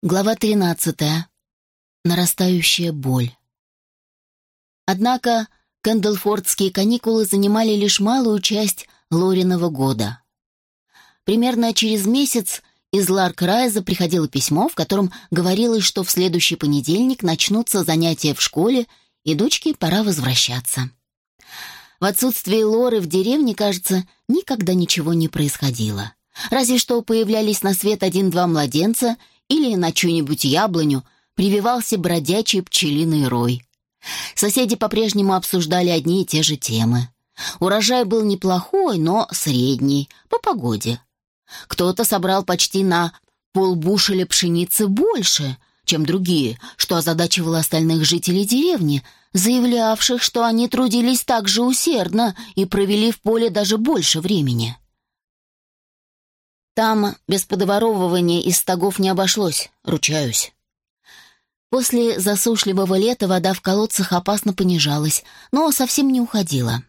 Глава 13. Нарастающая боль. Однако Кэндлфордские каникулы занимали лишь малую часть Лориного года. Примерно через месяц из Ларк-Райза приходило письмо, в котором говорилось, что в следующий понедельник начнутся занятия в школе, и дочке пора возвращаться. В отсутствие Лоры в деревне, кажется, никогда ничего не происходило. Разве что появлялись на свет один-два младенца — или на чью-нибудь яблоню прививался бродячий пчелиный рой. Соседи по-прежнему обсуждали одни и те же темы. Урожай был неплохой, но средний, по погоде. Кто-то собрал почти на полбушеля пшеницы больше, чем другие, что озадачивало остальных жителей деревни, заявлявших, что они трудились так же усердно и провели в поле даже больше времени. Там без подворовывания из стогов не обошлось, ручаюсь. После засушливого лета вода в колодцах опасно понижалась, но совсем не уходила.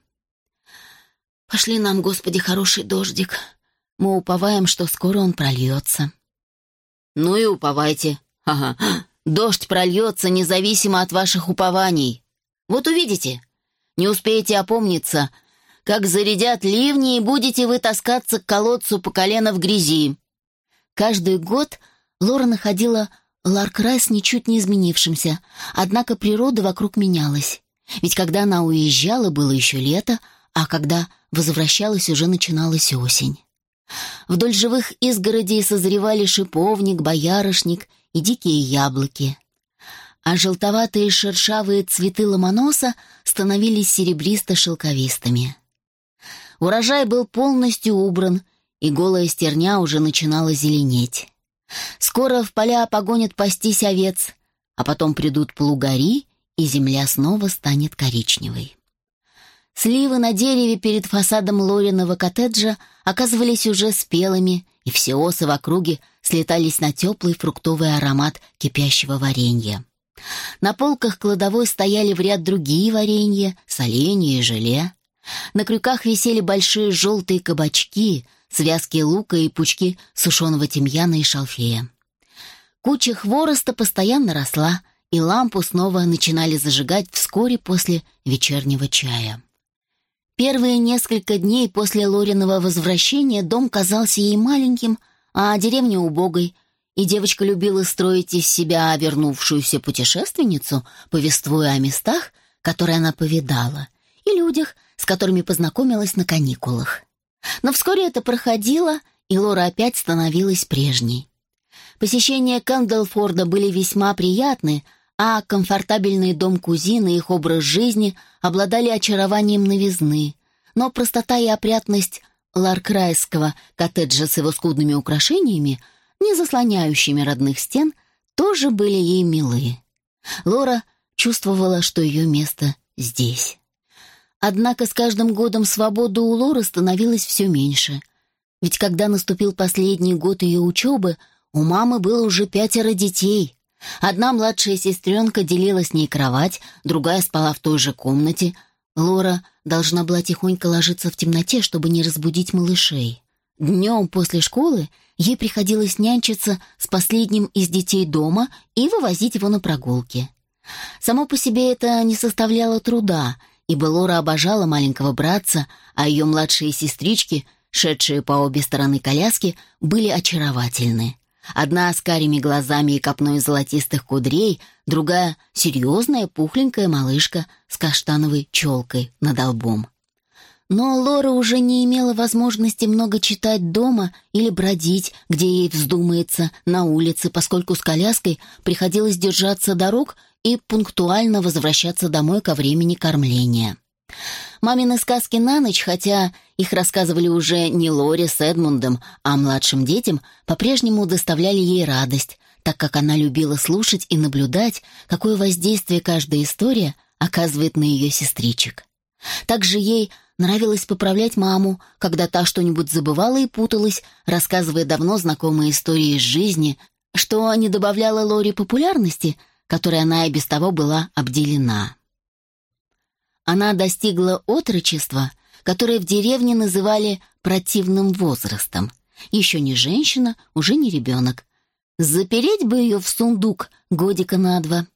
«Пошли нам, Господи, хороший дождик. Мы уповаем, что скоро он прольется». «Ну и уповайте. Ага. Дождь прольется независимо от ваших упований. Вот увидите. Не успеете опомниться, как зарядят ливни, и будете вы таскаться к колодцу по колено в грязи». Каждый год Лора находила Ларкрайс ничуть не изменившимся, однако природа вокруг менялась. Ведь когда она уезжала, было еще лето, а когда возвращалась, уже начиналась осень. Вдоль живых изгородей созревали шиповник, боярышник и дикие яблоки. А желтоватые шершавые цветы ломоноса становились серебристо-шелковистыми. Урожай был полностью убран, и голая стерня уже начинала зеленеть. Скоро в поля погонят пастись овец, а потом придут плугари, и земля снова станет коричневой. Сливы на дереве перед фасадом Лориного коттеджа оказывались уже спелыми, и все осы в округе слетались на теплый фруктовый аромат кипящего варенья. На полках кладовой стояли в ряд другие варенья, соленья и желе. На крюках висели большие желтые кабачки, связки лука и пучки сушеного тимьяна и шалфея. Куча хвороста постоянно росла, и лампу снова начинали зажигать вскоре после вечернего чая. Первые несколько дней после Лориного возвращения дом казался ей маленьким, а деревня убогой, и девочка любила строить из себя вернувшуюся путешественницу, повествуя о местах, которые она повидала, и людях, с которыми познакомилась на каникулах. Но вскоре это проходило, и Лора опять становилась прежней. Посещения Кэндлфорда были весьма приятны, а комфортабельный дом кузины и их образ жизни обладали очарованием новизны. Но простота и опрятность ларкрайского коттеджа с его скудными украшениями, не заслоняющими родных стен, тоже были ей милы. Лора чувствовала, что ее место здесь. Однако с каждым годом свободы у Лоры становилось все меньше. Ведь когда наступил последний год ее учебы, у мамы было уже пятеро детей. Одна младшая сестренка делила с ней кровать, другая спала в той же комнате. Лора должна была тихонько ложиться в темноте, чтобы не разбудить малышей. Днем после школы ей приходилось нянчиться с последним из детей дома и вывозить его на прогулки. Само по себе это не составляло труда — ибо Лора обожала маленького братца, а ее младшие сестрички, шедшие по обе стороны коляски, были очаровательны. Одна с карими глазами и копной золотистых кудрей, другая — серьезная пухленькая малышка с каштановой челкой над лбом. Но Лора уже не имела возможности много читать дома или бродить, где ей вздумается, на улице, поскольку с коляской приходилось держаться дорог — и пунктуально возвращаться домой ко времени кормления. Мамины сказки на ночь, хотя их рассказывали уже не Лори с Эдмундом, а младшим детям, по-прежнему доставляли ей радость, так как она любила слушать и наблюдать, какое воздействие каждая история оказывает на ее сестричек. Также ей нравилось поправлять маму, когда та что-нибудь забывала и путалась, рассказывая давно знакомые истории из жизни, что не добавляло Лори популярности, которой она и без того была обделена. Она достигла отрочества, которое в деревне называли противным возрастом. Еще не женщина, уже не ребенок. Запереть бы ее в сундук годика на два.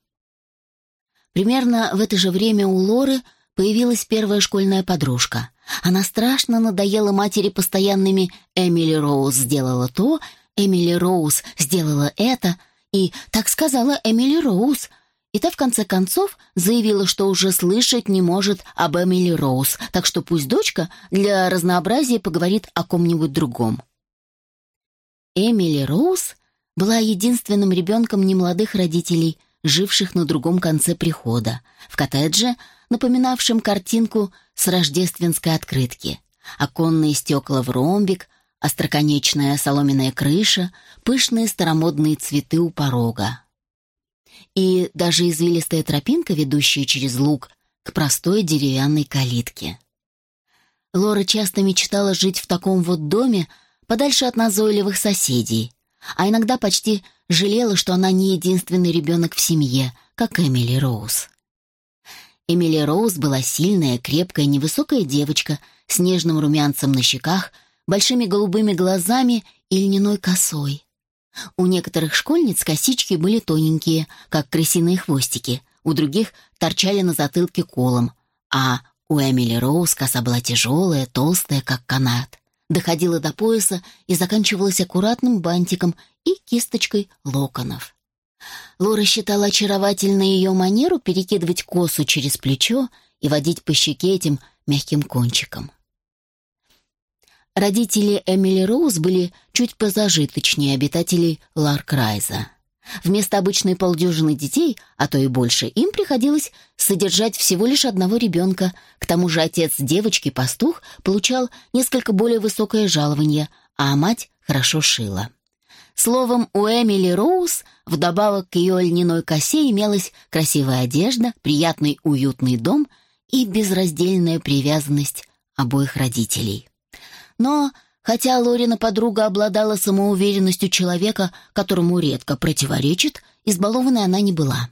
Примерно в это же время у Лоры появилась первая школьная подружка. Она страшно надоела матери постоянными «Эмили Роуз сделала то», «Эмили Роуз сделала это», и «так сказала Эмили Роуз», и та в конце концов заявила, что уже слышать не может об Эмили Роуз, так что пусть дочка для разнообразия поговорит о ком-нибудь другом. Эмили Роуз была единственным ребенком немолодых родителей, живших на другом конце прихода, в коттедже, напоминавшем картинку с рождественской открытки. Оконные стекла в ромбик, остроконечная соломенная крыша, пышные старомодные цветы у порога. И даже извилистая тропинка, ведущая через луг, к простой деревянной калитке. Лора часто мечтала жить в таком вот доме, подальше от назойливых соседей, а иногда почти жалела, что она не единственный ребенок в семье, как Эмили Роуз. Эмили Роуз была сильная, крепкая, невысокая девочка с нежным румянцем на щеках, большими голубыми глазами и льняной косой. У некоторых школьниц косички были тоненькие, как крысиные хвостики, у других торчали на затылке колом, а у Эмили Роуз коса была тяжелая, толстая, как канат доходила до пояса и заканчивалась аккуратным бантиком и кисточкой локонов. Лора считала очаровательной ее манеру перекидывать косу через плечо и водить по щеке этим мягким кончиком. Родители Эмили Роуз были чуть позажиточнее обитателей Ларкрайза. Вместо обычной полдюжины детей, а то и больше, им приходилось содержать всего лишь одного ребенка. К тому же отец девочки-пастух получал несколько более высокое жалование, а мать хорошо шила. Словом, у Эмили Роуз вдобавок к ее льняной косе имелась красивая одежда, приятный уютный дом и безраздельная привязанность обоих родителей. Но Хотя Лорина подруга обладала самоуверенностью человека, которому редко противоречит, избалованной она не была.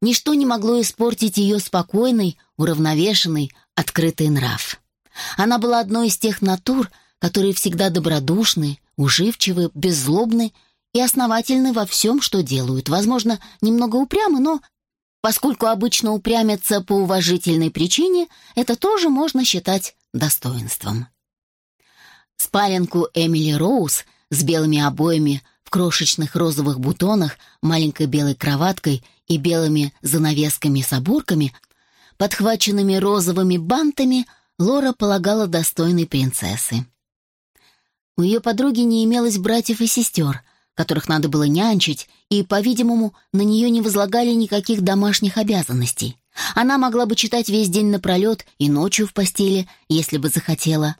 Ничто не могло испортить ее спокойный, уравновешенный, открытый нрав. Она была одной из тех натур, которые всегда добродушны, уживчивы, беззлобны и основательны во всем, что делают. Возможно, немного упрямы, но поскольку обычно упрямятся по уважительной причине, это тоже можно считать достоинством. Спаленку Эмили Роуз с белыми обоями в крошечных розовых бутонах, маленькой белой кроваткой и белыми занавесками с оборками, подхваченными розовыми бантами, Лора полагала достойной принцессы. У ее подруги не имелось братьев и сестер, которых надо было нянчить, и, по-видимому, на нее не возлагали никаких домашних обязанностей. Она могла бы читать весь день напролет и ночью в постели, если бы захотела,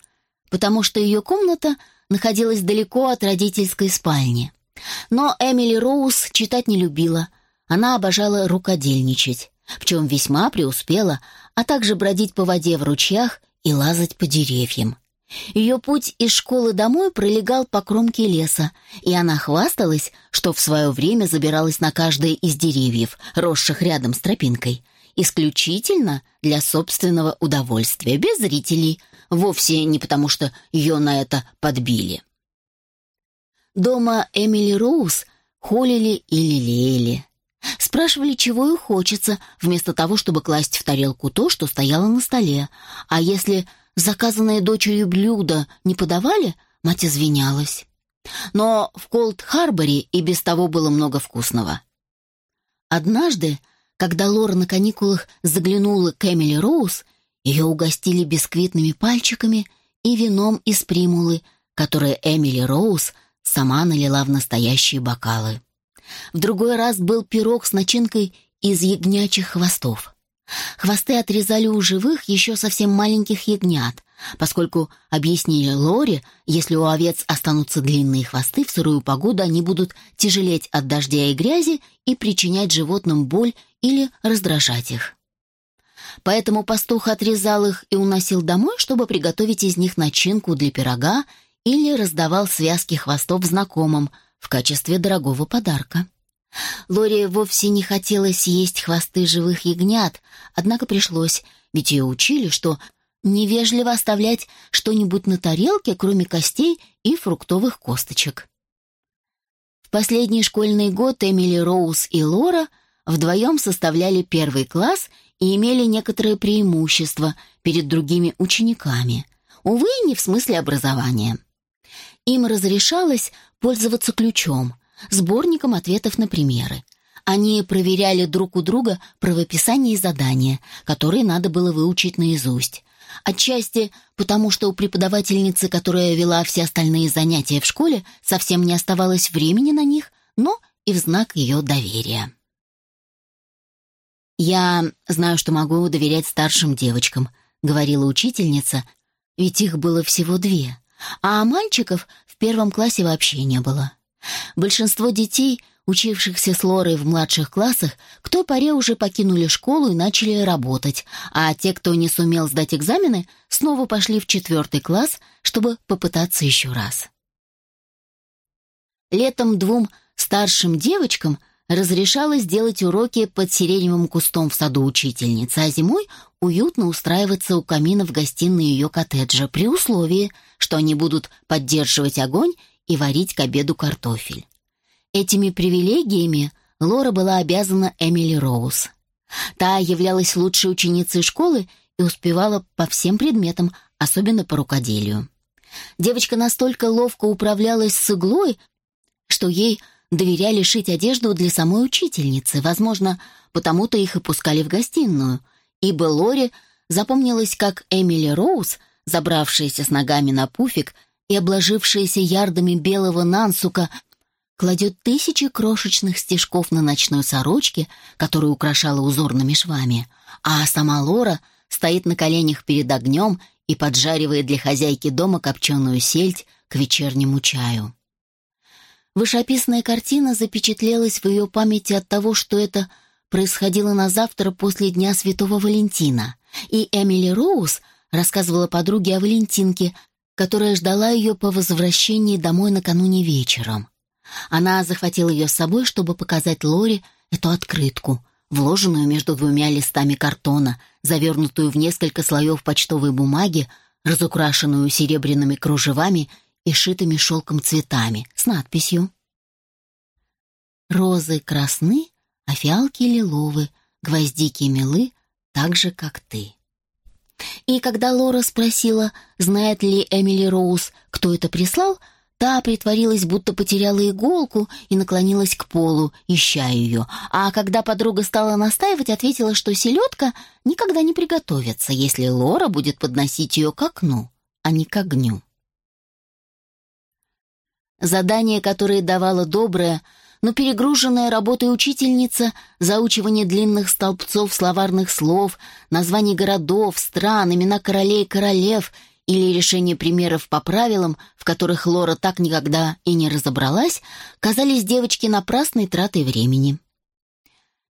потому что ее комната находилась далеко от родительской спальни. Но Эмили Роуз читать не любила. Она обожала рукодельничать, в чем весьма преуспела, а также бродить по воде в ручьях и лазать по деревьям. Ее путь из школы домой пролегал по кромке леса, и она хвасталась, что в свое время забиралась на каждое из деревьев, росших рядом с тропинкой, исключительно для собственного удовольствия, без зрителей, вовсе не потому, что ее на это подбили. Дома Эмили Роуз холили и лелеяли. Спрашивали, чего ей хочется, вместо того, чтобы класть в тарелку то, что стояло на столе. А если заказанное дочерью блюдо не подавали, мать извинялась. Но в Колд-Харборе и без того было много вкусного. Однажды, когда Лора на каникулах заглянула к Эмили Роуз, ее угостили бисквитными пальчиками и вином из примулы, которое Эмили Роуз сама налила в настоящие бокалы. В другой раз был пирог с начинкой из ягнячьих хвостов. Хвосты отрезали у живых еще совсем маленьких ягнят, поскольку, объяснили Лори, если у овец останутся длинные хвосты, в сырую погоду они будут тяжелеть от дождя и грязи и причинять животным боль или раздражать их. Поэтому пастух отрезал их и уносил домой, чтобы приготовить из них начинку для пирога или раздавал связки хвостов знакомым в качестве дорогого подарка. Лори вовсе не хотела съесть хвосты живых ягнят, однако пришлось, ведь ее учили, что невежливо оставлять что-нибудь на тарелке, кроме костей и фруктовых косточек. В последний школьный год Эмили Роуз и Лора вдвоем составляли первый класс и имели некоторые преимущества перед другими учениками. Увы, не в смысле образования. Им разрешалось пользоваться ключом, сборником ответов на примеры. Они проверяли друг у друга правописание и задания, которые надо было выучить наизусть. Отчасти потому, что у преподавательницы, которая вела все остальные занятия в школе, совсем не оставалось времени на них, но и в знак ее доверия. «Я знаю, что могу доверять старшим девочкам», — говорила учительница, ведь их было всего две, а мальчиков в первом классе вообще не было. Большинство детей — учившихся с Лорой в младших классах, к той поре уже покинули школу и начали работать, а те, кто не сумел сдать экзамены, снова пошли в четвертый класс, чтобы попытаться еще раз. Летом двум старшим девочкам разрешалось делать уроки под сиреневым кустом в саду учительницы, а зимой уютно устраиваться у камина в гостиной ее коттеджа при условии, что они будут поддерживать огонь и варить к обеду картофель. Этими привилегиями Лора была обязана Эмили Роуз. Та являлась лучшей ученицей школы и успевала по всем предметам, особенно по рукоделию. Девочка настолько ловко управлялась с иглой, что ей доверяли шить одежду для самой учительницы, возможно, потому-то их и пускали в гостиную, ибо Лоре запомнилось, как Эмили Роуз, забравшаяся с ногами на пуфик и обложившаяся ярдами белого нансука, кладет тысячи крошечных стежков на ночной сорочке, которую украшала узорными швами, а сама Лора стоит на коленях перед огнем и поджаривает для хозяйки дома копченую сельдь к вечернему чаю. Вышеописанная картина запечатлелась в ее памяти от того, что это происходило на завтра после Дня Святого Валентина, и Эмили Роуз рассказывала подруге о Валентинке, которая ждала ее по возвращении домой накануне вечером. Она захватила ее с собой, чтобы показать Лори эту открытку, вложенную между двумя листами картона, завернутую в несколько слоев почтовой бумаги, разукрашенную серебряными кружевами и шитыми шелком цветами, с надписью «Розы красны, а фиалки лиловы, гвоздики милы, так же, как ты». И когда Лора спросила, знает ли Эмили Роуз, кто это прислал, Та притворилась, будто потеряла иголку и наклонилась к полу, ища ее, а когда подруга стала настаивать, ответила, что селедка никогда не приготовится, если Лора будет подносить ее к окну, а не к огню. Задание, которое давала добрая, но перегруженная работой учительница, заучивание длинных столбцов словарных слов, названий городов, стран, имена королей и королев — или решение примеров по правилам, в которых Лора так никогда и не разобралась, казались девочке напрасной тратой времени.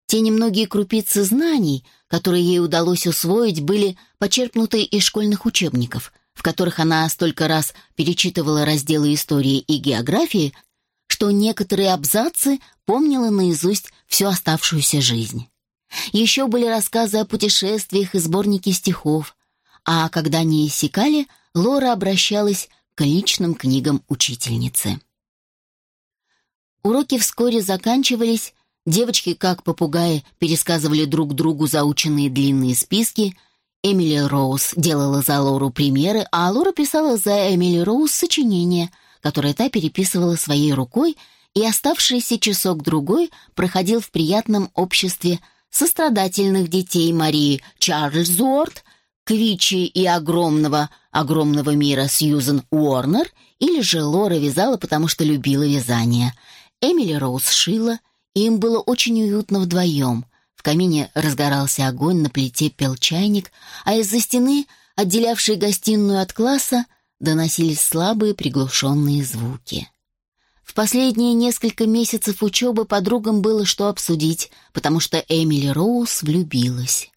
Те немногие крупицы знаний, которые ей удалось усвоить, были почерпнуты из школьных учебников, которых она столько раз перечитывала разделы истории и географии, что некоторые абзацы помнила наизусть всю оставшуюся жизнь. Еще были рассказы о путешествиях и сборники стихов, а когда не иссякали, Лора обращалась к личным книгам учительницы. Уроки вскоре заканчивались, девочки, как попугаи, пересказывали друг другу заученные длинные списки, Эмили Роуз делала за Лору примеры, а Лора писала за Эмили Роуз сочинение, которое та переписывала своей рукой, и оставшийся часок-другой проходил в приятном обществе сострадательных детей Марии Чарльзуорт, Квичи и огромного, огромного мира Сьюзен Уорнер, или же Лора вязала, потому что любила вязание. Эмили Роуз шила, и им было очень уютно вдвоем. Камине разгорался огонь, на плите пел чайник, а из-за стены, отделявшей гостиную от класса, доносились слабые приглушенные звуки. В последние несколько месяцев учебы подругам было что обсудить, потому что Эмили Роуз влюбилась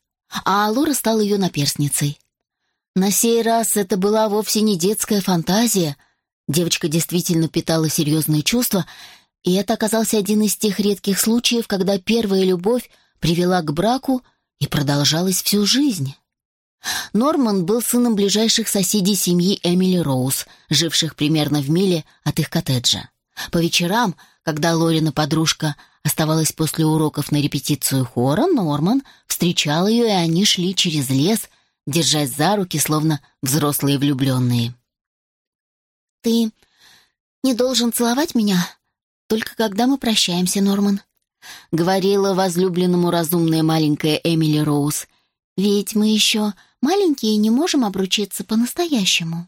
а Лора стала ее наперсницей. На сей раз это была вовсе не детская фантазия. Девочка действительно питала серьезные чувства, и это оказался один из тех редких случаев, когда первая любовь привела к браку и продолжалась всю жизнь. Норман был сыном ближайших соседей семьи Эмили Роуз, живших примерно в миле от их коттеджа. По вечерам, Когда Лорина подружка оставалась после уроков на репетицию хора, Норман встречал ее, и они шли через лес, держась за руки, словно взрослые влюбленные. «Ты не должен целовать меня, только когда мы прощаемся, Норман», — говорила возлюбленному разумная маленькая Эмили Роуз. «Ведь мы еще маленькие и не можем обручиться по-настоящему».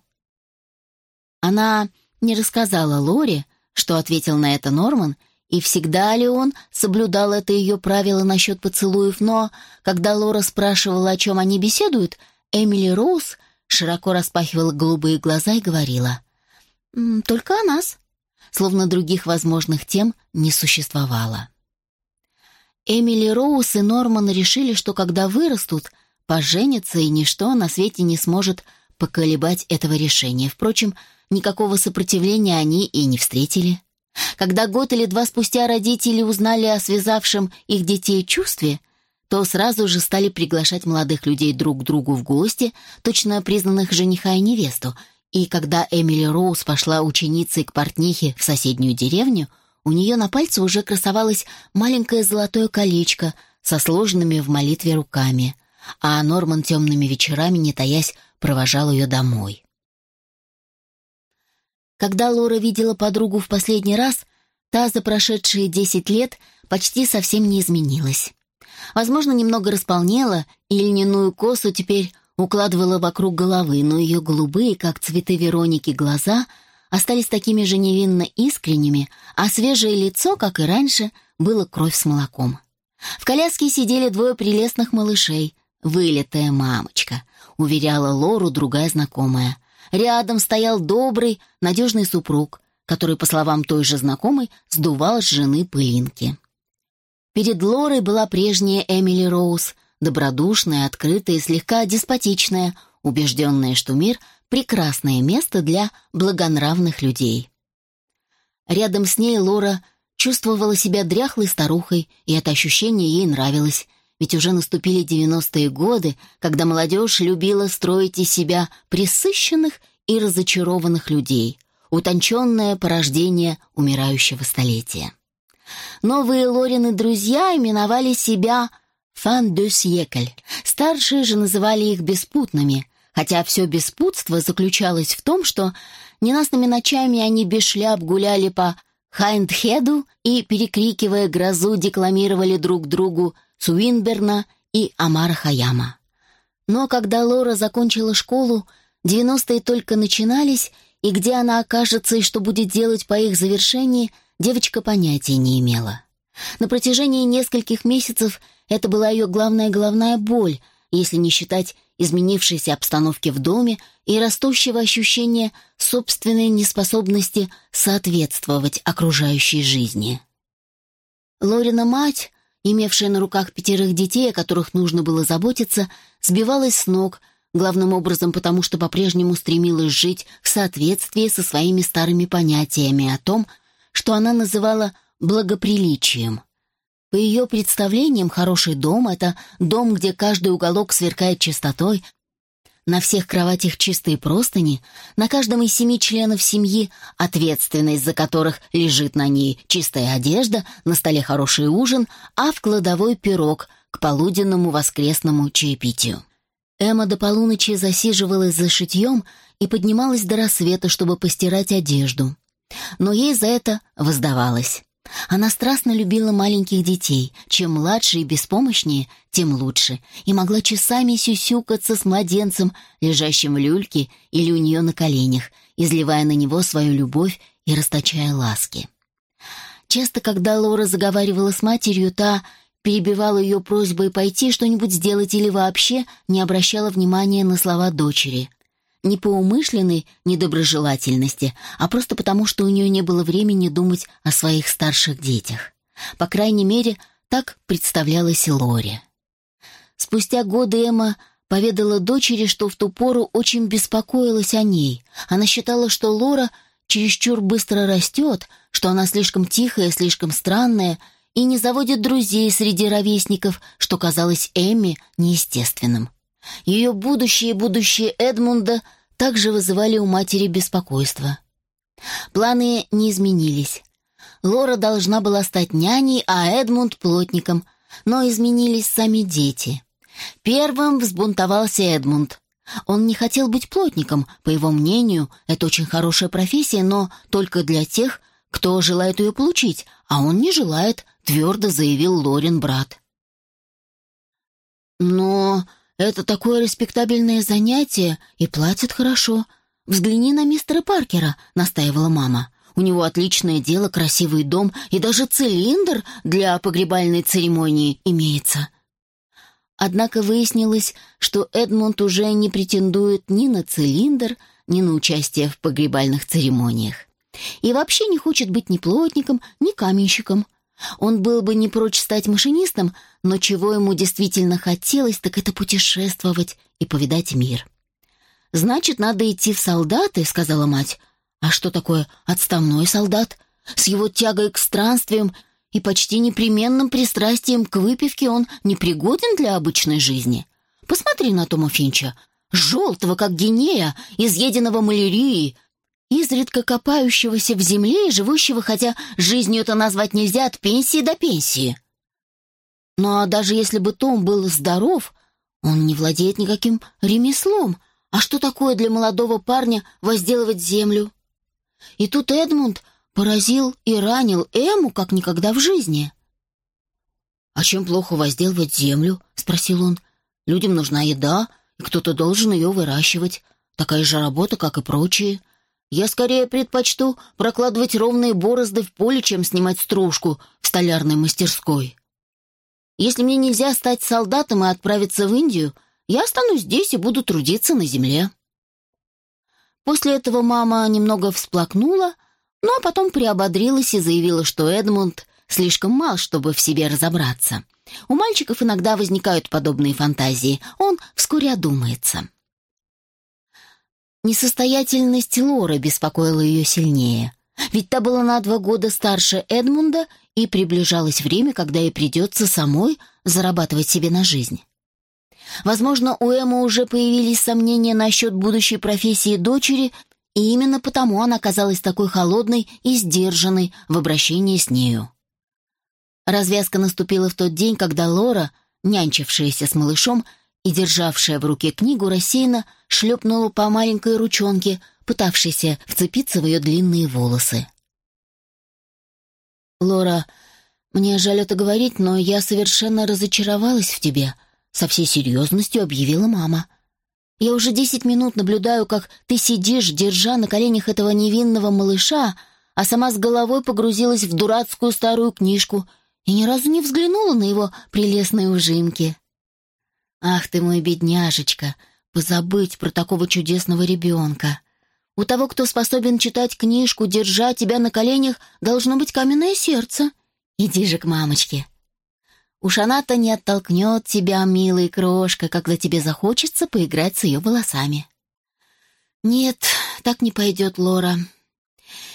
Она не рассказала Лоре, что ответил на это Норман, и всегда ли он соблюдал это ее правило насчет поцелуев, но, когда Лора спрашивала, о чем они беседуют, Эмили Роуз широко распахивала голубые глаза и говорила «Только о нас», словно других возможных тем не существовало. Эмили Роуз и Норман решили, что когда вырастут, поженятся, и ничто на свете не сможет поколебать этого решения. Впрочем, никакого сопротивления они и не встретили. Когда год или два спустя родители узнали о связавшем их детей чувстве, то сразу же стали приглашать молодых людей друг к другу в гости, точно признанных жениха и невесту, и когда Эмили Роуз пошла ученицей к портнихе в соседнюю деревню, у нее на пальце уже красовалось маленькое золотое колечко со сложенными в молитве руками, а Норман темными вечерами, не таясь, провожал ее домой. Когда Лора видела подругу в последний раз, та за прошедшие десять лет почти совсем не изменилась. Возможно, немного располнела, и льняную косу теперь укладывала вокруг головы, но ее голубые, как цветы Вероники, глаза остались такими же невинно искренними, а свежее лицо, как и раньше, было кровь с молоком. В коляске сидели двое прелестных малышей. «Вылитая мамочка», — уверяла Лору другая знакомая. Рядом стоял добрый, надежный супруг, который, по словам той же знакомой, сдувал с жены пылинки. Перед Лорой была прежняя Эмили Роуз, добродушная, открытая и слегка деспотичная, убежденная, что мир — прекрасное место для благонравных людей. Рядом с ней Лора чувствовала себя дряхлой старухой, и это ощущение ей нравилось, ведь уже наступили девяностые годы, когда молодежь любила строить из себя присыщенных и разочарованных людей, утонченное порождение умирающего столетия. Новые Лорины друзья именовали себя «фан де сьекль», старшие же называли их беспутными, хотя все беспутство заключалось в том, что ненастными ночами они без шляп гуляли по Хайндхеду и, перекрикивая грозу, декламировали друг другу Суинберна и Амара Хаяма. Но когда Лора закончила школу, девяностые только начинались, и где она окажется и что будет делать по их завершении, девочка понятия не имела. На протяжении нескольких месяцев это была ее главная головная боль, если не считать изменившейся обстановки в доме и растущего ощущения собственной неспособности соответствовать окружающей жизни. Лорина мать, имевшая на руках пятерых детей, о которых нужно было заботиться, сбивалась с ног, главным образом потому, что по-прежнему стремилась жить в соответствии со своими старыми понятиями о том, что она называла благоприличием. По ее представлениям, хороший дом — это дом, где каждый уголок сверкает чистотой, на всех кроватях чистые простыни, на каждом из семи членов семьи ответственность за которых лежит на ней чистая одежда, на столе хороший ужин, а в кладовой пирог к полуденному воскресному чаепитию. Эмма до полуночи засиживалась за шитьем и поднималась до рассвета, чтобы постирать одежду. Но ей за это воздавалось. Она страстно любила маленьких детей. Чем младше и беспомощнее, тем лучше. И могла часами сюсюкаться с младенцем, лежащим в люльке или у нее на коленях, изливая на него свою любовь и расточая ласки. Часто, когда Лора заговаривала с матерью, та перебивала ее просьбой пойти что-нибудь сделать или вообще не обращала внимания на слова дочери — не по умышленной недоброжелательности, а просто потому, что у нее не было времени думать о своих старших детях. По крайней мере, так представлялась Лоре. Спустя годы Эмма поведала дочери, что в ту пору очень беспокоилась о ней. Она считала, что Лора чересчур быстро растет, что она слишком тихая, слишком странная и не заводит друзей среди ровесников, что казалось Эмме неестественным. Ее будущее и будущее Эдмунда также вызывали у матери беспокойство. Планы не изменились. Лора должна была стать няней, а Эдмунд — плотником. Но изменились сами дети. Первым взбунтовался Эдмунд. Он не хотел быть плотником, по его мнению, это очень хорошая профессия, но только для тех, кто желает ее получить, а он не желает, твердо заявил Лорин брат. «Но это такое респектабельное занятие и платят хорошо. Взгляни на мистера Паркера», — настаивала мама. «У него отличное дело, красивый дом и даже цилиндр для погребальной церемонии имеется». Однако выяснилось, что Эдмунд уже не претендует ни на цилиндр, ни на участие в погребальных церемониях. И вообще не хочет быть ни плотником, ни каменщиком. Он был бы не прочь стать машинистом, но чего ему действительно хотелось, так это путешествовать и повидать мир. «Значит, надо идти в солдаты», — сказала мать. «А что такое отставной солдат? С его тягой к странствиям и почти непременным пристрастием к выпивке он непригоден для обычной жизни. Посмотри на Тома Финча, желтого, как гинея, изъеденного малярией, изредка копающегося в земле и живущего, хотя жизнью это назвать нельзя, от пенсии до пенсии. А даже если бы Том был здоров, он не владеет никаким ремеслом. А что такое для молодого парня возделывать землю? И тут Эдмунд поразил и ранил Эму как никогда в жизни. «А чем плохо возделывать землю?» — спросил он. «Людям нужна еда, и кто-то должен ее выращивать. Такая же работа, как и прочие. Я скорее предпочту прокладывать ровные борозды в поле, чем снимать стружку в столярной мастерской. Если мне нельзя стать солдатом и отправиться в Индию, я останусь здесь и буду трудиться на земле». После этого мама немного всплакнула, ну а потом приободрилась и заявила, что Эдмунд слишком мал, чтобы в себе разобраться. У мальчиков иногда возникают подобные фантазии, он вскоре одумается. Несостоятельность Лоры беспокоила ее сильнее. Ведь та была на два года старше Эдмунда, и приближалось время, когда ей придется самой зарабатывать себе на жизнь. Возможно, у Эммы уже появились сомнения насчет будущей профессии дочери, и именно потому она казалась такой холодной и сдержанной в обращении с нею. Развязка наступила в тот день, когда Лора, нянчившаяся с малышом и державшая в руке книгу, рассеянно шлепнула по маленькой ручонке, пытавшейся вцепиться в ее длинные волосы. «Лора, мне жаль это говорить, но я совершенно разочаровалась в тебе», — со всей серьезностью объявила мама. Я уже десять минут наблюдаю, как ты сидишь, держа на коленях этого невинного малыша, а сама с головой погрузилась в дурацкую старую книжку и ни разу не взглянула на его прелестные ужимки. Ах ты мой бедняжечка, позабыть про такого чудесного ребенка. У того, кто способен читать книжку, держа тебя на коленях, должно быть каменное сердце. Иди же к мамочке. Уж она-то не оттолкнет тебя, милая крошка, когда тебе захочется поиграть с ее волосами. Нет, так не пойдет, Лора.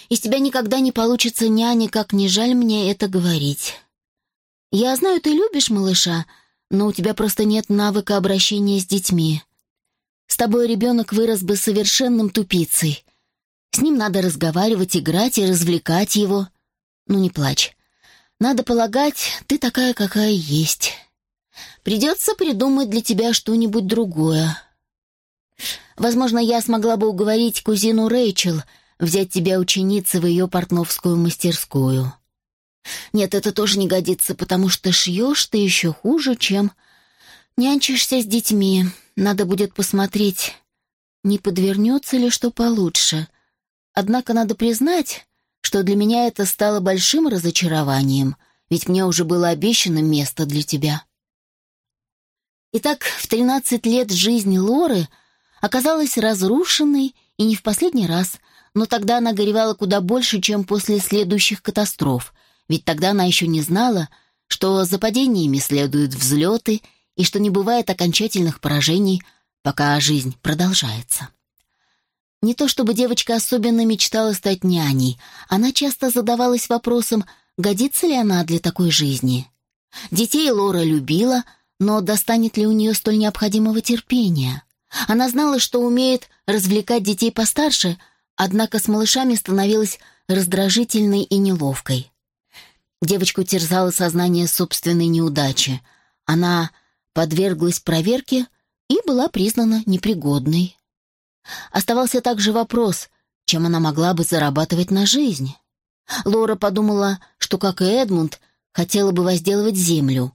Из тебя никогда не получится няня, как не жаль мне это говорить. Я знаю, ты любишь малыша, но у тебя просто нет навыка обращения с детьми. С тобой ребенок вырос бы совершенным тупицей. С ним надо разговаривать, играть и развлекать его. Ну, не плачь. Надо полагать, ты такая, какая есть. Придется придумать для тебя что-нибудь другое. Возможно, я смогла бы уговорить кузину Рэйчел взять тебя ученицей в ее портновскую мастерскую. Нет, это тоже не годится, потому что шьешь ты еще хуже, чем нянчишься с детьми. Надо будет посмотреть, не подвернется ли что получше. Однако надо признать, что для меня это стало большим разочарованием, ведь мне уже было обещано место для тебя. Итак, в 13 лет жизнь Лоры оказалась разрушенной и не в последний раз, но тогда она горевала куда больше, чем после следующих катастроф, ведь тогда она еще не знала, что за падениями следуют взлеты и что не бывает окончательных поражений, пока жизнь продолжается. Не то чтобы девочка особенно мечтала стать няней, она часто задавалась вопросом, годится ли она для такой жизни. Детей Лора любила, но достанет ли у нее столь необходимого терпения? Она знала, что умеет развлекать детей постарше, однако с малышами становилась раздражительной и неловкой. Девочку терзало сознание собственной неудачи. Она подверглась проверке и была признана непригодной. Оставался также вопрос, чем она могла бы зарабатывать на жизнь. Лора подумала, что, как и Эдмунд, хотела бы возделывать землю.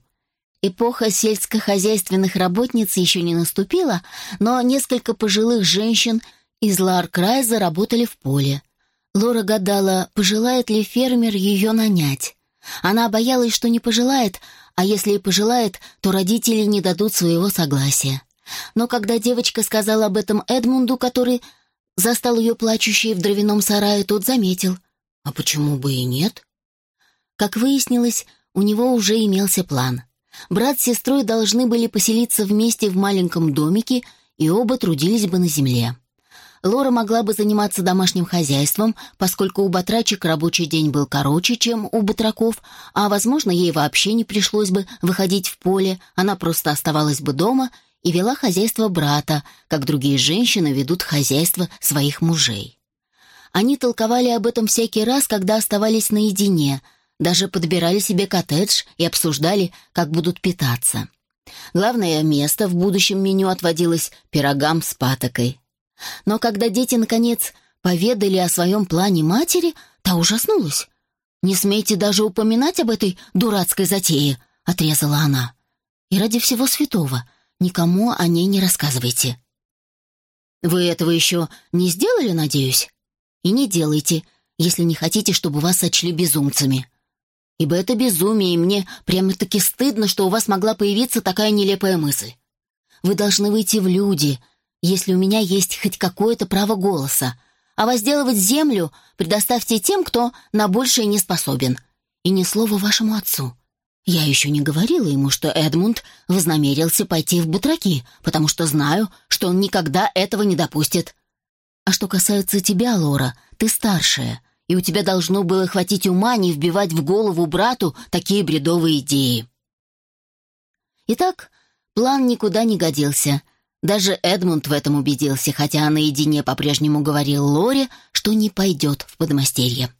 Эпоха сельскохозяйственных работниц еще не наступила, но несколько пожилых женщин из Ларкрайза работали в поле. Лора гадала, пожелает ли фермер ее нанять. Она боялась, что не пожелает, а если и пожелает, то родители не дадут своего согласия. Но когда девочка сказала об этом Эдмунду, который застал ее плачущей в дровяном сарае, тот заметил. А почему бы и нет? Как выяснилось, у него уже имелся план. Брат с сестрой должны были поселиться вместе в маленьком домике, и оба трудились бы на земле. Лора могла бы заниматься домашним хозяйством, поскольку у батрачек рабочий день был короче, чем у батраков, а, возможно, ей вообще не пришлось бы выходить в поле, она просто оставалась бы дома и вела хозяйство брата, как другие женщины ведут хозяйство своих мужей. Они толковали об этом всякий раз, когда оставались наедине, даже подбирали себе коттедж и обсуждали, как будут питаться. Главное место в будущем меню отводилось пирогам с патокой. Но когда дети, наконец, поведали о своем плане матери, та ужаснулась. «Не смейте даже упоминать об этой дурацкой затее», — отрезала она. «И ради всего святого никому о ней не рассказывайте». «Вы этого еще не сделали, надеюсь?» «И не делайте, если не хотите, чтобы вас сочли безумцами. Ибо это безумие, и мне прямо-таки стыдно, что у вас могла появиться такая нелепая мысль. Вы должны выйти в люди, если у меня есть хоть какое-то право голоса. А возделывать землю предоставьте тем, кто на большее не способен. И ни слова вашему отцу. Я еще не говорила ему, что Эдмунд вознамерился пойти в батраки, потому что знаю, что он никогда этого не допустит. А что касается тебя, Лора, ты старшая, и у тебя должно было хватить ума не вбивать в голову брату такие бредовые идеи. Итак, план никуда не годился, даже Эдмунд в этом убедился, хотя наедине по-прежнему говорил Лоре, что не пойдет в подмастерье.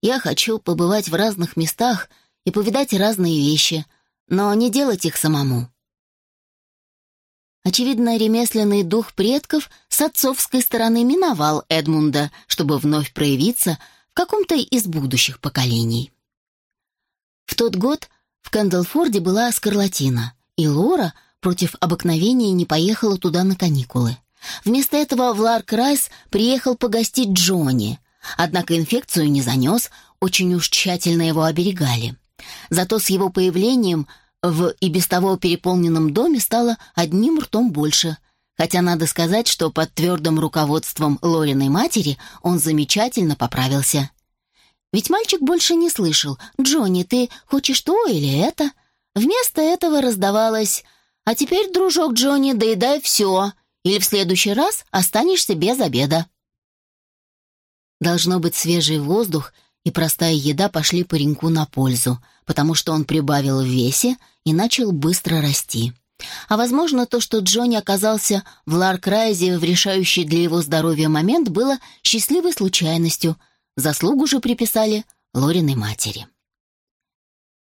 «Я хочу побывать в разных местах и повидать разные вещи, но не делать их самому». Очевидно, ремесленный дух предков с отцовской стороны миновал Эдмунда, чтобы вновь проявиться в каком-то из будущих поколений. В тот год в Кэндлфорде была скарлатина, и Лора — против обыкновения не поехала туда на каникулы. Вместо этого в Ларк-Райс приехал погостить Джонни. Однако инфекцию не занес, очень уж тщательно его оберегали. Зато с его появлением в и без того переполненном доме стало одним ртом больше. Хотя надо сказать, что под твердым руководством Лориной матери он замечательно поправился. Ведь мальчик больше не слышал «Джонни, ты хочешь то или это?» Вместо этого раздавалось а теперь, дружок Джонни, доедай все, или в следующий раз останешься без обеда. Должно быть, свежий воздух и простая еда пошли пареньку на пользу, потому что он прибавил в весе и начал быстро расти. А возможно, то, что Джонни оказался в Ларкрайзе в решающий для его здоровья момент, было счастливой случайностью. Заслугу же приписали Лориной матери.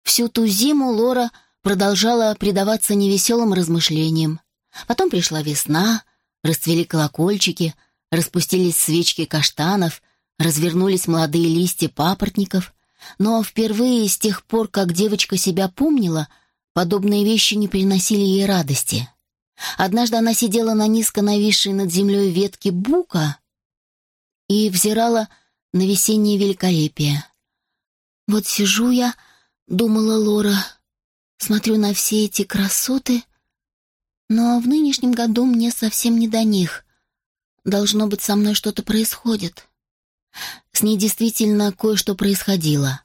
Всю ту зиму Лора продолжала предаваться невеселым размышлениям. Потом пришла весна, расцвели колокольчики, распустились свечки каштанов, развернулись молодые листья папоротников. Но впервые с тех пор, как девочка себя помнила, подобные вещи не приносили ей радости. Однажды она сидела на низко нависшей над землей ветке бука и взирала на весеннее великолепие. «Вот сижу я», — думала Лора, — Смотрю на все эти красоты, но в нынешнем году мне совсем не до них. Должно быть, со мной что-то происходит. С ней действительно кое-что происходило.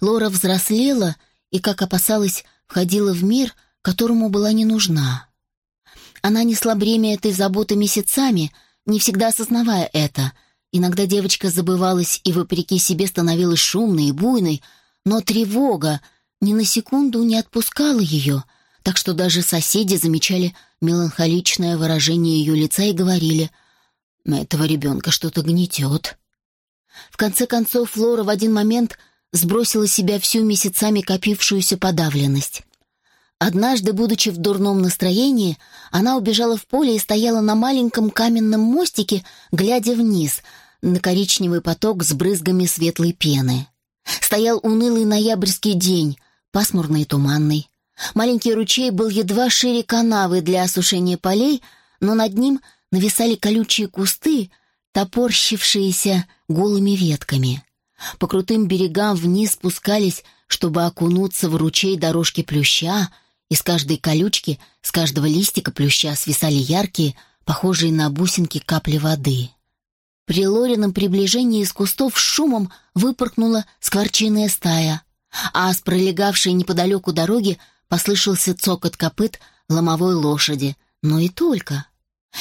Лора взрослела и, как опасалась, входила в мир, которому была не нужна. Она несла бремя этой заботы месяцами, не всегда осознавая это. Иногда девочка забывалась и, вопреки себе, становилась шумной и буйной, но тревога, ни на секунду не отпускала ее, так что даже соседи замечали меланхоличное выражение ее лица и говорили «Этого ребенка что-то гнетет». В конце концов, Флора в один момент сбросила с себя всю месяцами копившуюся подавленность. Однажды, будучи в дурном настроении, она убежала в поле и стояла на маленьком каменном мостике, глядя вниз, на коричневый поток с брызгами светлой пены. Стоял унылый ноябрьский день, пасмурный и туманный. Маленький ручей был едва шире канавы для осушения полей, но над ним нависали колючие кусты, топорщившиеся голыми ветками. По крутым берегам вниз спускались, чтобы окунуться в ручей дорожки плюща, из каждой колючки, с каждого листика плюща свисали яркие, похожие на бусинки капли воды. При Лорином приближении из кустов шумом выпорхнула скворчиная стая, а с пролегавшей неподалеку дороги послышался цокот копыт ломовой лошади, но и только.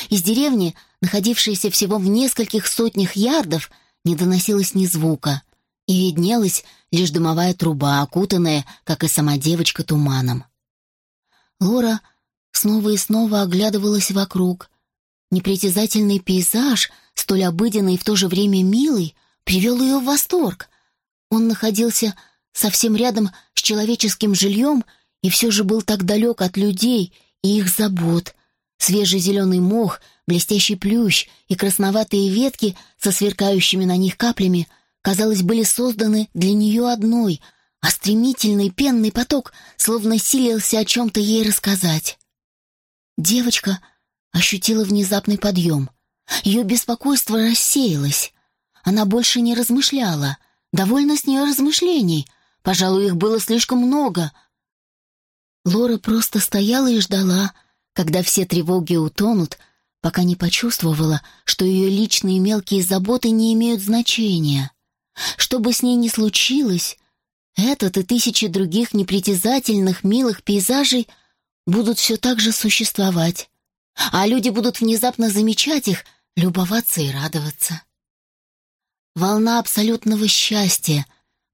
Из деревни, находившейся всего в нескольких сотнях ярдов, не доносилось ни звука, и виднелась лишь дымовая труба, окутанная, как и сама девочка, туманом. Лора снова и снова оглядывалась вокруг. Непритязательный пейзаж, столь обыденный и в то же время милый, привел ее в восторг. Он находился совсем рядом с человеческим жильем и все же был так далек от людей и их забот. Свежий зеленый мох, блестящий плющ и красноватые ветки со сверкающими на них каплями, казалось, были созданы для нее одной, а стремительный пенный поток словно силился о чем-то ей рассказать. Девочка ощутила внезапный подъем. Ее беспокойство рассеялось. Она больше не размышляла. Довольно с нее размышлений. Пожалуй, их было слишком много. Лора просто стояла и ждала, когда все тревоги утонут, пока не почувствовала, что ее личные мелкие заботы не имеют значения. Что бы с ней ни случилось, этот и тысячи других непритязательных, милых пейзажей будут все так же существовать, а люди будут внезапно замечать их, любоваться и радоваться. Волна абсолютного счастья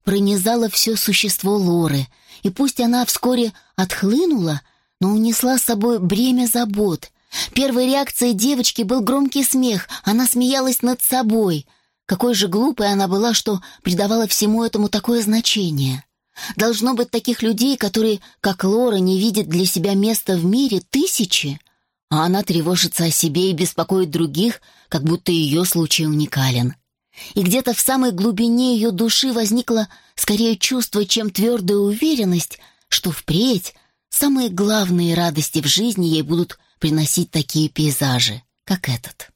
пронизала все существо Лоры, и пусть она вскоре отхлынула, но унесла с собой бремя забот. Первой реакцией девочки был громкий смех, она смеялась над собой — какой же глупой она была, что придавала всему этому такое значение. Должно быть таких людей, которые, как Лора, не видят для себя места в мире тысячи, а она тревожится о себе и беспокоит других, как будто ее случай уникален. И где-то в самой глубине ее души возникло скорее чувство, чем твердая уверенность, что впредь самые главные радости в жизни ей будут приносить такие пейзажи, как этот.